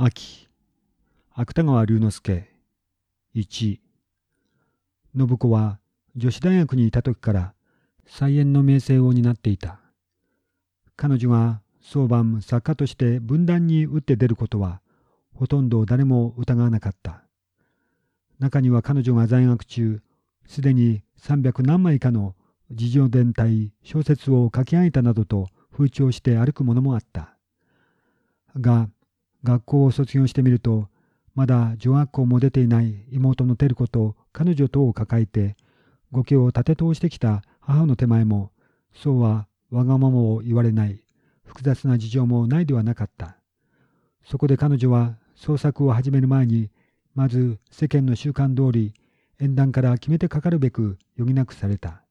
秋。芥川龍之介。1信子は女子大学にいた時から菜園の名声を担っていた。彼女が早晩作家として分断に打って出ることはほとんど誰も疑わなかった。中には彼女が在学中すでに300何枚かの自情伝体小説を書き上げたなどと風潮して歩くものもあった。が学校を卒業してみるとまだ女学校も出ていない妹の照子と彼女とを抱えて御家を立て通してきた母の手前もそうはわがままを言われない複雑な事情もないではなかった。そこで彼女は創作を始める前にまず世間の習慣通り縁談から決めてかかるべく余儀なくされた。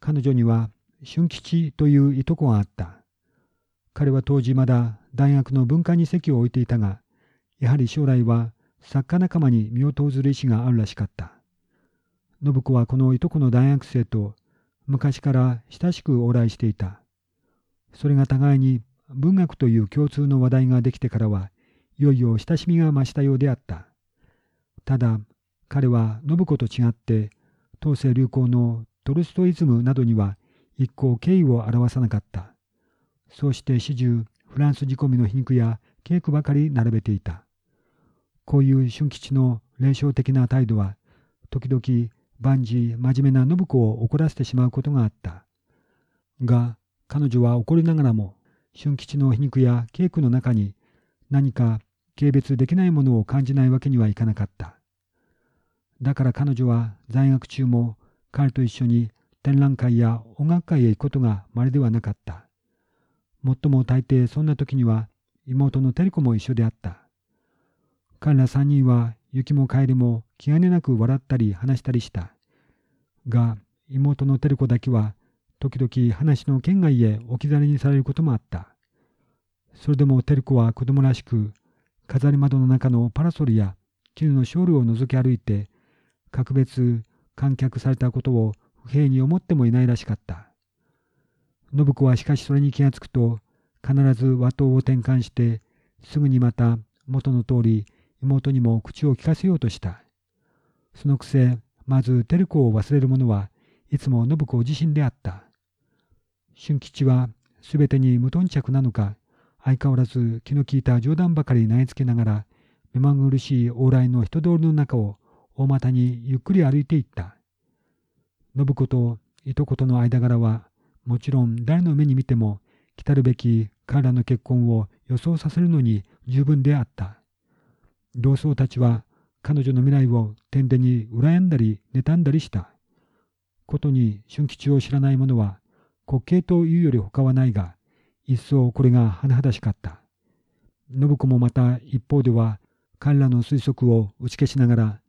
彼女には俊吉といういとこがあった。彼は当時まだ大学の文化に席を置いていたが、やはり将来は作家仲間に身を投ずる意思があるらしかった。信子はこのいとこの大学生と昔から親しく往来していた。それが互いに文学という共通の話題ができてからは、いよいよ親しみが増したようであった。ただ、彼は信子と違って、当世流行のトルストイズムなどには一向敬意を表さなかった。そうして始終フランス仕込みの皮肉や稽古ばかり並べていた。こういう春吉の霊障的な態度は、時々万事真面目な信子を怒らせてしまうことがあった。が、彼女は怒りながらも、春吉の皮肉や稽古の中に何か軽蔑できないものを感じないわけにはいかなかった。だから彼女は在学中も彼と一緒に展覧会や音楽会へ行くことが稀ではなかった。もっとも大抵そんな時には妹の照子も一緒であった。彼ら三人は雪も帰りも気兼ねなく笑ったり話したりした。が妹の照子だけは時々話の県外へ置き去りにされることもあった。それでも照子は子供らしく飾り窓の中のパラソルや絹のショールを覗き歩いて格別観客されたことを不平に思ってもいないらしかった。信子はしかしそれに気がつくと、必ず和刀を転換して、すぐにまた元の通り妹にも口を聞かせようとした。そのくせ、まず照子を忘れる者はいつも信子自身であった。俊吉はすべてに無頓着なのか、相変わらず気の利いた冗談ばかり投げつけながら、目まぐるしい往来の人通りの中を大股にゆっくり歩いていった。信子といとことの間柄はもちろん誰の目に見ても来るべき彼らの結婚を予想させるのに十分であった。同窓たちは彼女の未来を天でに羨んだり妬んだりした。ことに春吉を知らない者は滑稽というより他はないが、一層これが甚だしかった。信子もまた一方では彼らの推測を打ち消しながら、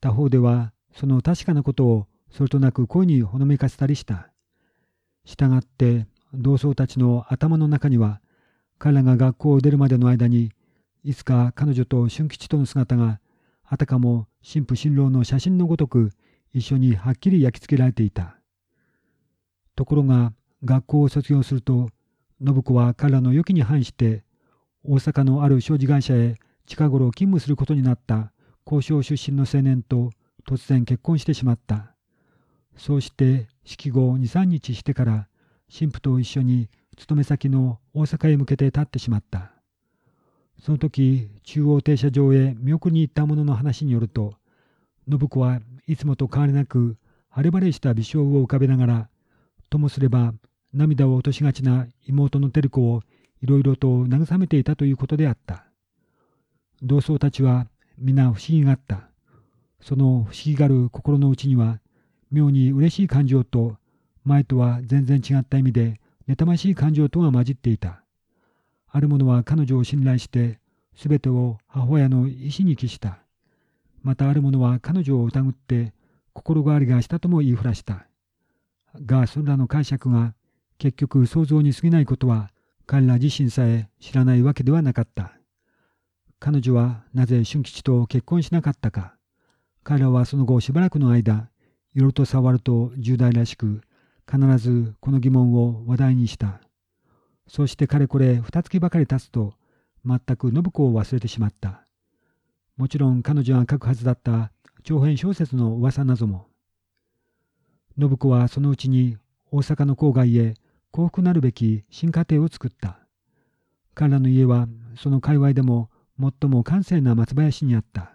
他方ではその確かなことをそれとなく声にほのめかせたりした。したがって同窓たちの頭の中には彼らが学校を出るまでの間にいつか彼女と俊吉との姿があたかも神父新郎の写真のごとく一緒にはっきり焼き付けられていた。ところが学校を卒業すると信子は彼らの良きに反して大阪のある商事会社へ近頃勤務することになった交渉出身の青年と突然結婚してしまった。そうして式後2、3日してから神父と一緒に勤め先の大阪へ向けて立ってしまった。その時、中央停車場へ見送りに行った者の話によると、信子はいつもと変わりなく晴れ晴れした微笑を浮かべながら、ともすれば涙を落としがちな妹の照子をいろいろと慰めていたということであった。同窓たちは皆不思議があった。その不思議がる心の内には、妙に嬉しい感情と前とは全然違った意味で妬ましい感情とが混じっていた。ある者は彼女を信頼して全てを母親の意思に帰した。またある者は彼女を疑って心変わりがしたとも言いふらした。がそれらの解釈が結局想像に過ぎないことは彼ら自身さえ知らないわけではなかった。彼女はなぜ俊吉と結婚しなかったか。彼らはその後しばらくの間いろいろと触ると重大らしく、必ずこの疑問を話題にした。そしてかれこれ二月ばかり経つと、全く信子を忘れてしまった。もちろん彼女が書くはずだった長編小説の噂なども。信子はそのうちに大阪の郊外へ幸福なるべき新家庭を作った。彼らの家はその界隈でも最も閑静な松林にあった。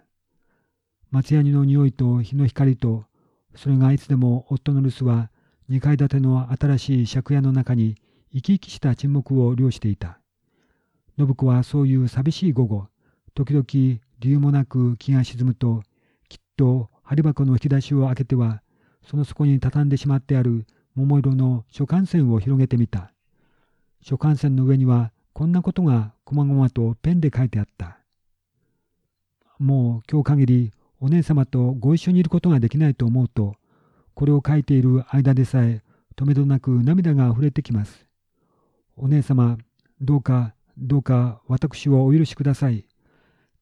松ヤニの匂いと日の光と、それがいつでも夫の留守は2階建ての新しい借家の中に生き生きした沈黙を漁していた。信子はそういう寂しい午後、時々理由もなく気が沈むと、きっと針箱の引き出しを開けては、その底に畳んでしまってある桃色の書簡線を広げてみた。書簡線の上にはこんなことがこまごまとペンで書いてあった。もう今日限りお姉様とご一緒にいることができないと思うと、これを書いている間でさえ、とめどなく涙が溢れてきます。お姉様、どうか、どうか私をお許しください。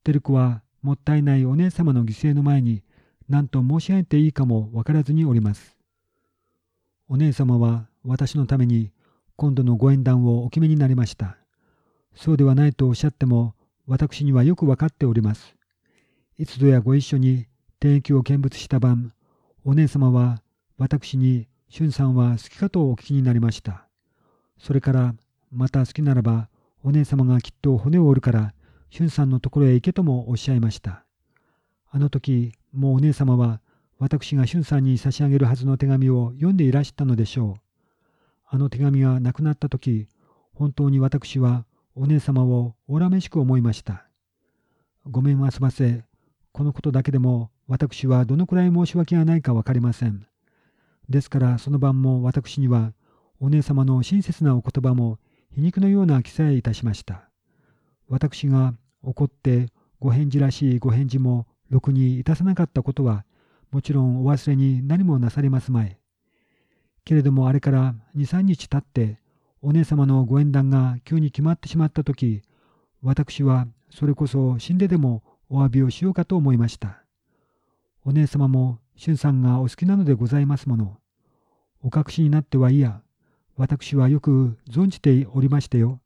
照子はもったいないお姉様の犠牲の前に、何と申し上げていいかもわからずにおります。お姉様は私のために今度のご縁談をお決めになりました。そうではないとおっしゃっても、私にはよくわかっております。いつぞやご一緒に天域を見物した晩、お姉様は私に俊さんは好きかとお聞きになりました。それからまた好きならばお姉様がきっと骨を折るから俊さんのところへ行けともおっしゃいました。あの時もうお姉様は私が俊さんに差し上げるはずの手紙を読んでいらしたのでしょう。あの手紙がなくなった時、本当に私はお姉様をおらめしく思いました。ごめんはすませ、このことだけでも私はどのくらい申し訳がないか分かりません。ですからその晩も私にはお姉様の親切なお言葉も皮肉のような記載いたしました。私が怒ってご返事らしいご返事もろくにいたさなかったことはもちろんお忘れに何もなされますまい。けれどもあれから2、3日経ってお姉様のご縁談が急に決まってしまった時、私はそれこそ死んででもお詫びをしようかと思いました。お姉様も俊さんがお好きなのでございますもの。お隠しになってはいや、私はよく存じておりましてよ。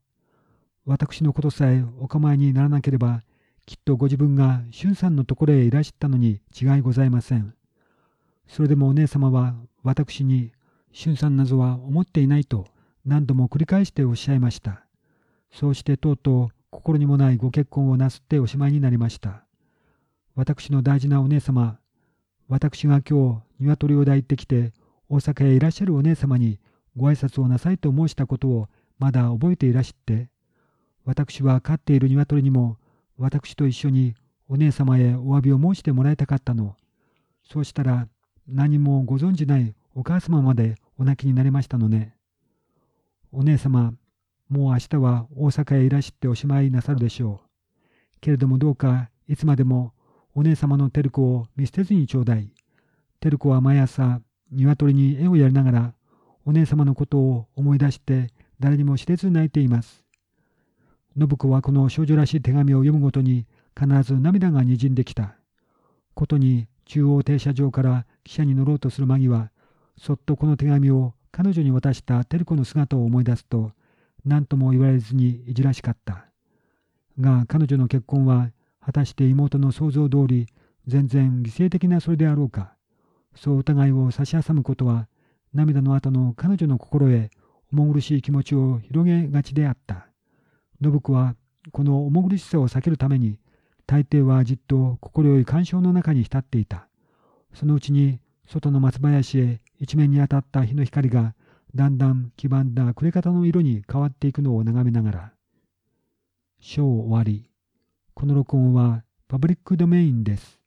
私のことさえお構いにならなければ、きっとご自分が俊さんのところへいらしたのに違いございません。それでもお姉様は私に俊さんなどは思っていないと何度も繰り返しておっしゃいました。そうしてとうとう心にもないご結婚をなすっておしまいになりました。私の大事なお姉様、私が今日鶏を抱いてきて大阪へいらっしゃるお姉様にご挨拶をなさいと申したことをまだ覚えていらしって、私は飼っている鶏にも私と一緒にお姉様へお詫びを申してもらいたかったの。そうしたら何もご存じないお母様までお泣きになりましたのね。お姉様、もう明日は大阪へいらしておしまいなさるでしょう。けれどもどうかいつまでもお姉様の照子を見捨てずにちょうだい。照子は毎朝鶏に絵をやりながらお姉様のことを思い出して誰にも知れず泣いています。信子はこの少女らしい手紙を読むごとに必ず涙がにじんできた。ことに中央停車場から汽車に乗ろうとする間際、そっとこの手紙を彼女に渡した照子の姿を思い出すと、何とも言われずにいじらしかった。が彼女の結婚は果たして妹の想像通り全然犠牲的なそれであろうか。そう疑いを差し挟むことは涙の後の彼女の心へ重苦しい気持ちを広げがちであった。信子はこの重苦しさを避けるために大抵はじっと心よい干渉の中に浸っていた。そのうちに外の松林へ一面に当たった日の光がだんだん黄ばんだ暮れ方の色に変わっていくのを眺めながら。章終わり。この録音はパブリックドメインです。